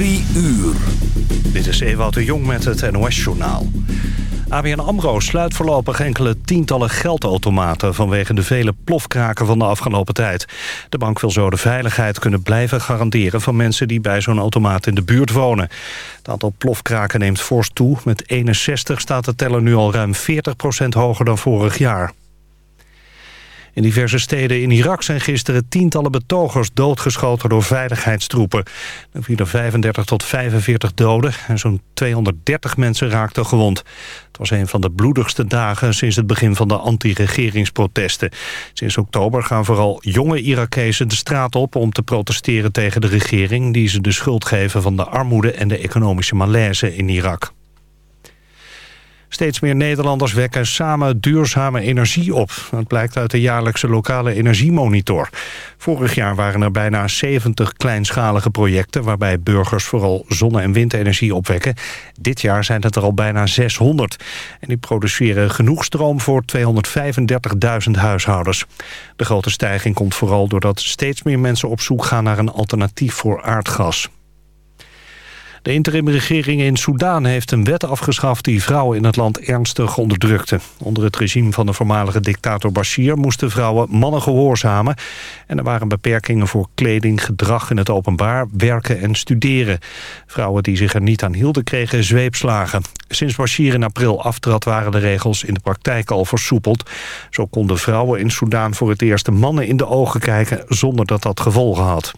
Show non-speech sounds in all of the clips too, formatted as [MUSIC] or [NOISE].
Drie uur. Dit is Ewout de Jong met het NOS-journaal. ABN AMRO sluit voorlopig enkele tientallen geldautomaten... vanwege de vele plofkraken van de afgelopen tijd. De bank wil zo de veiligheid kunnen blijven garanderen... van mensen die bij zo'n automaat in de buurt wonen. Het aantal plofkraken neemt fors toe. Met 61 staat de teller nu al ruim 40% hoger dan vorig jaar. In diverse steden in Irak zijn gisteren tientallen betogers doodgeschoten door veiligheidstroepen. Er vielen 35 tot 45 doden en zo'n 230 mensen raakten gewond. Het was een van de bloedigste dagen sinds het begin van de anti-regeringsprotesten. Sinds oktober gaan vooral jonge Irakezen de straat op om te protesteren tegen de regering... die ze de schuld geven van de armoede en de economische malaise in Irak. Steeds meer Nederlanders wekken samen duurzame energie op. Dat blijkt uit de jaarlijkse lokale energiemonitor. Vorig jaar waren er bijna 70 kleinschalige projecten... waarbij burgers vooral zonne- en windenergie opwekken. Dit jaar zijn het er al bijna 600. En die produceren genoeg stroom voor 235.000 huishoudens. De grote stijging komt vooral doordat steeds meer mensen op zoek gaan... naar een alternatief voor aardgas. De interimregering in Soedan heeft een wet afgeschaft... die vrouwen in het land ernstig onderdrukte. Onder het regime van de voormalige dictator Bashir... moesten vrouwen mannen gehoorzamen. En er waren beperkingen voor kleding, gedrag in het openbaar... werken en studeren. Vrouwen die zich er niet aan hielden kregen zweepslagen. Sinds Bashir in april aftrad waren de regels in de praktijk al versoepeld. Zo konden vrouwen in Soedan voor het eerst mannen in de ogen kijken... zonder dat dat gevolgen had.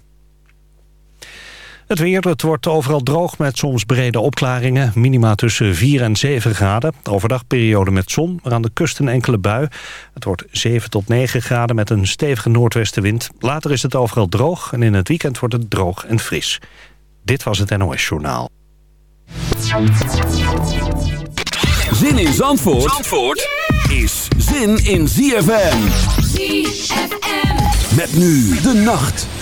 Het weer, het wordt overal droog met soms brede opklaringen. Minima tussen 4 en 7 graden. Overdag periode met zon, maar aan de kust een enkele bui. Het wordt 7 tot 9 graden met een stevige noordwestenwind. Later is het overal droog en in het weekend wordt het droog en fris. Dit was het NOS Journaal. Zin in Zandvoort, Zandvoort is zin in ZFM. ZFM. Met nu de nacht.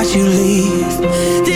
watch you leave.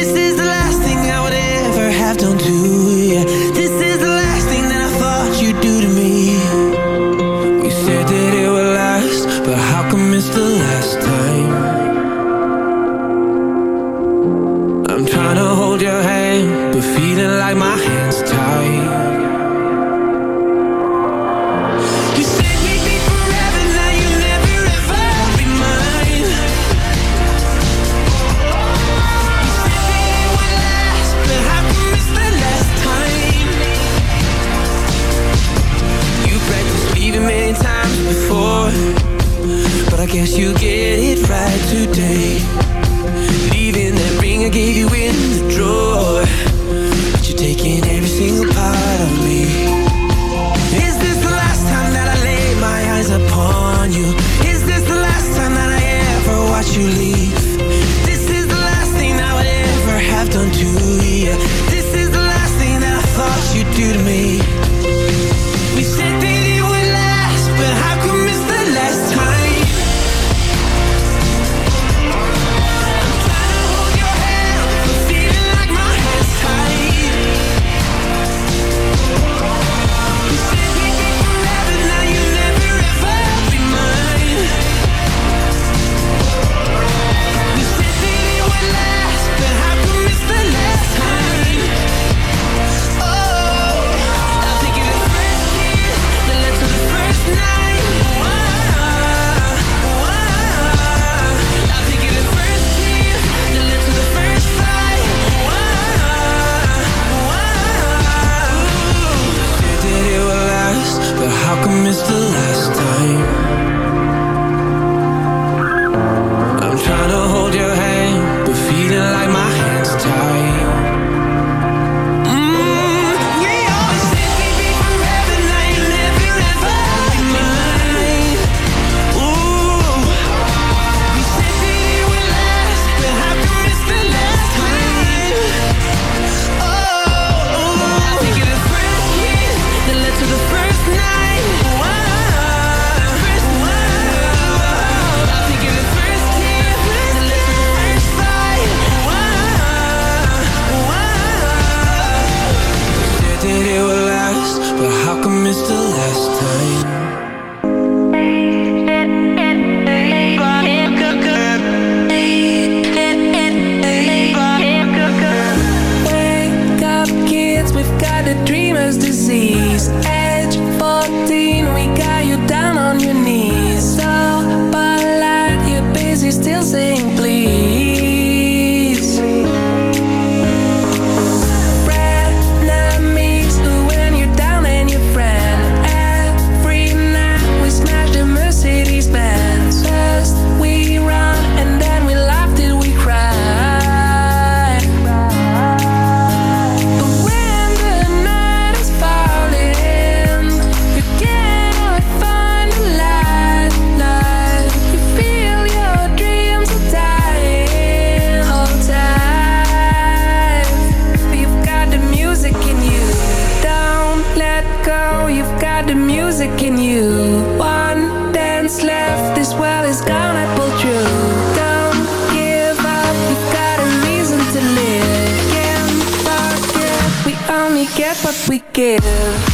We give.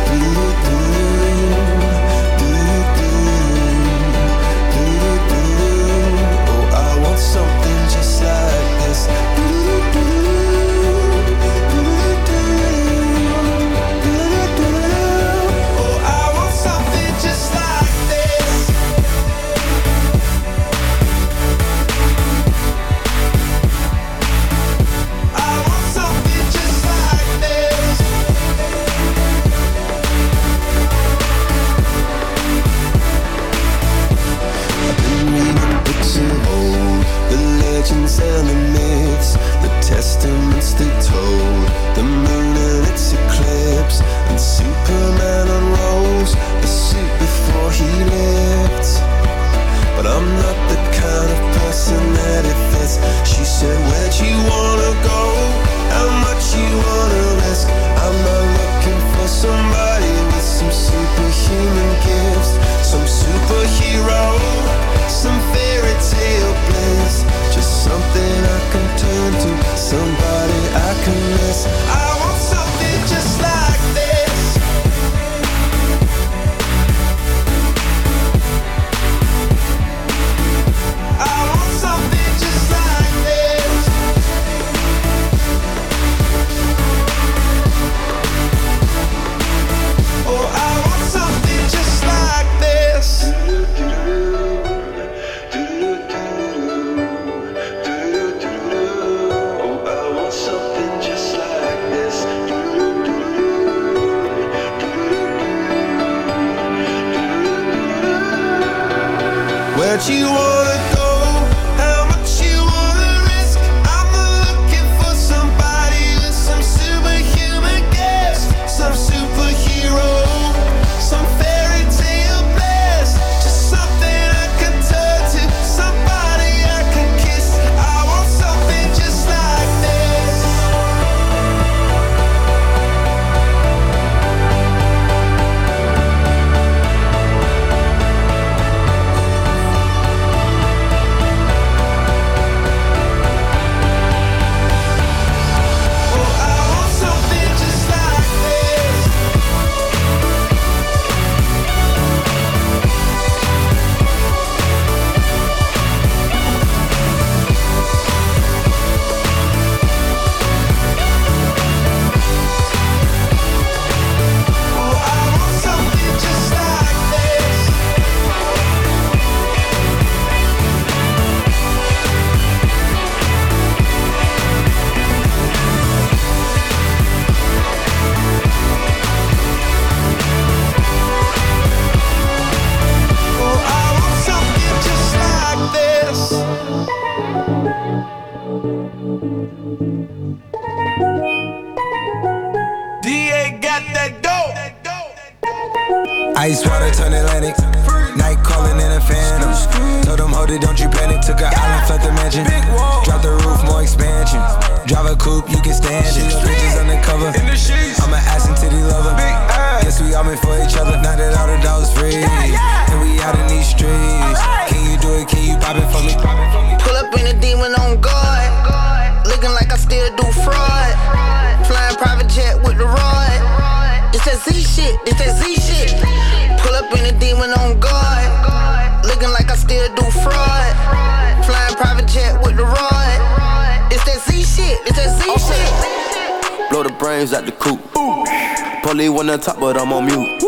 Polly wanna but I'm on mute.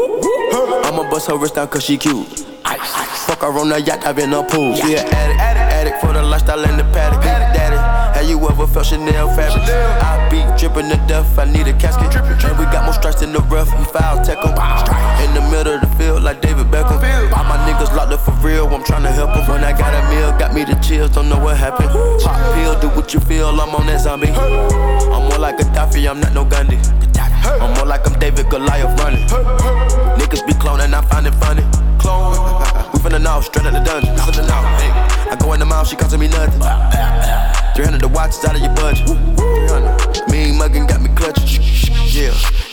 I'ma bust her wrist down cause she cute. Fuck her on the yacht, I've been a pool. She an addict, addict for the lifestyle and the paddock. Daddy, have you ever felt Chanel fabric? I be dripping to death, I need a casket. And we got more strikes in the rough, we foul tech 'em. In the middle of the field, like David Beckham. All my niggas locked up for real, I'm tryna help 'em. When I got a meal, got me the chills, don't know what happened. Pop pill, do what you feel, I'm on that zombie. I'm more like a Gaddafi, I'm not no Gandhi. I'm more like I'm David Goliath running. Niggas be cloning, I find it funny. Clone. We finna know, straight out the dungeon. Finna know. Hey. I go in the mouth, she costing me nothing. [LAUGHS] 300 the watch is out of your budget. 300. Mean muggin' got me clutching. Yeah.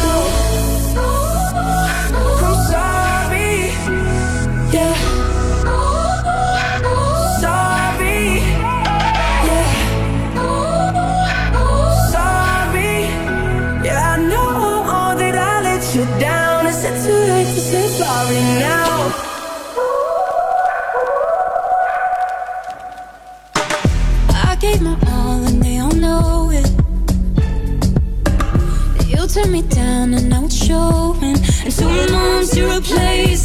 A place.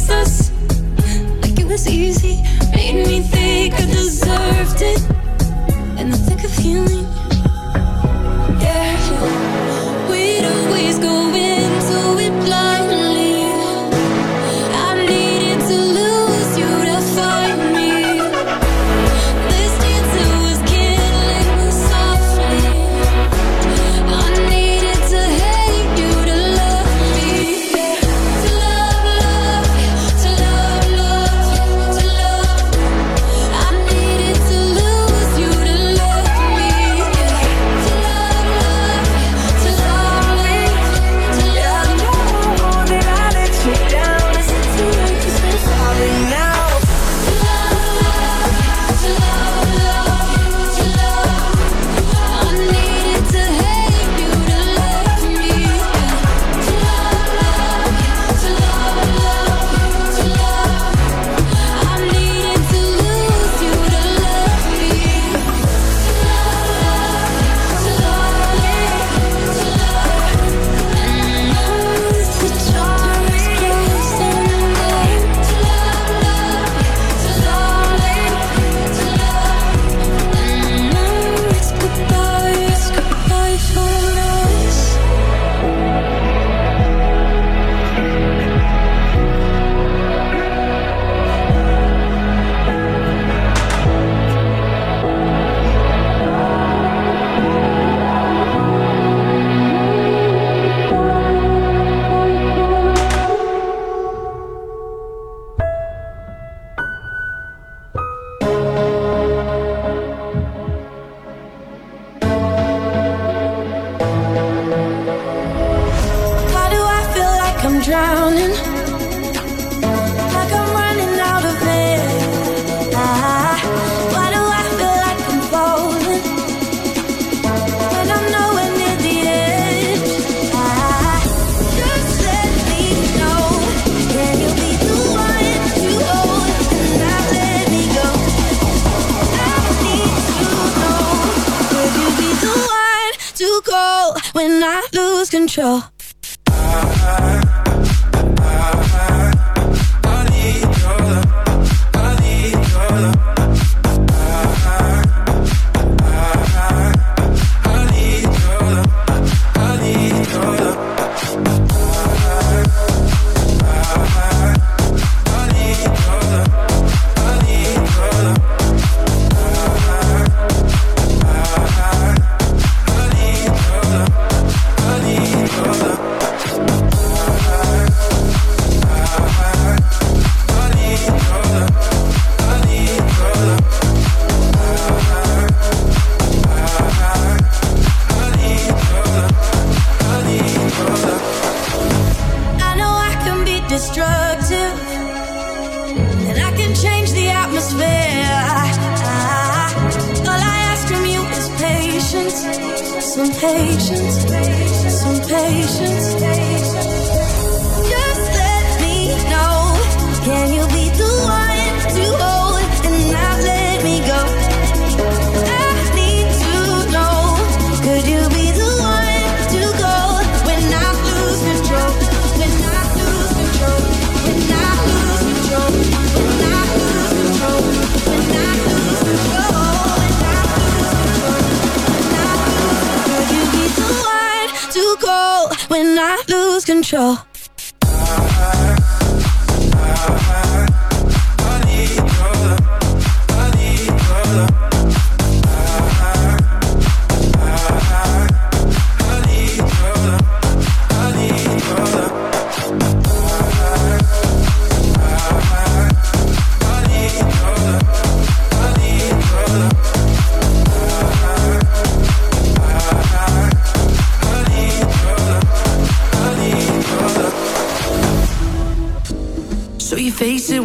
Control.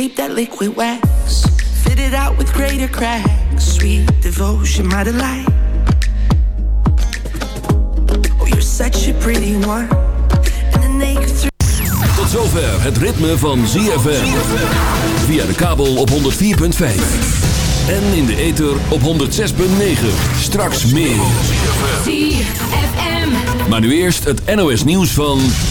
shape that liquid wax, fit it out with greater cracks. Sweet devotion, my delight. Oh, you're such a pretty one, and the naked through. Tot zover het ritme van ZFM. Via de kabel op 104.5. En in de ether op 106.9. Straks meer. Maar nu eerst het NOS nieuws van...